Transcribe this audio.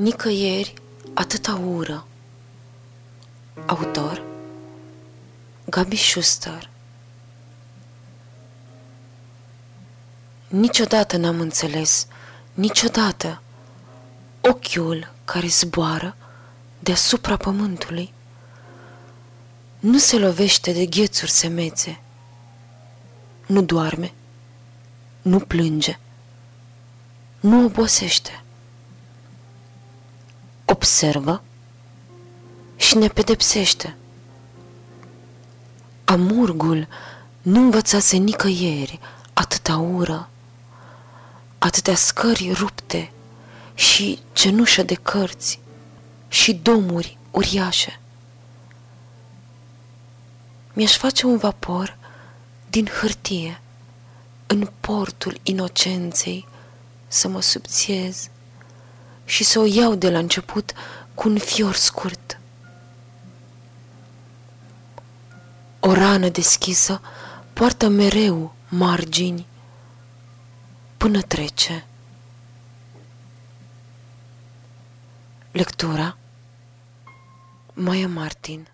Nicăieri atâta ură. Autor Gabi Schuster. Niciodată n-am înțeles, niciodată, ochiul care zboară deasupra pământului. Nu se lovește de ghețuri semețe, nu doarme, nu plânge, nu obosește observă și ne pedepsește. Amurgul nu învățase nicăieri atâta ură, atâtea scări rupte și cenușă de cărți și domuri uriașe. Mi-aș face un vapor din hârtie în portul inocenței să mă subțiez și să o iau de la început cu un fior scurt. O rană deschisă poartă mereu margini până trece. Lectura Maia Martin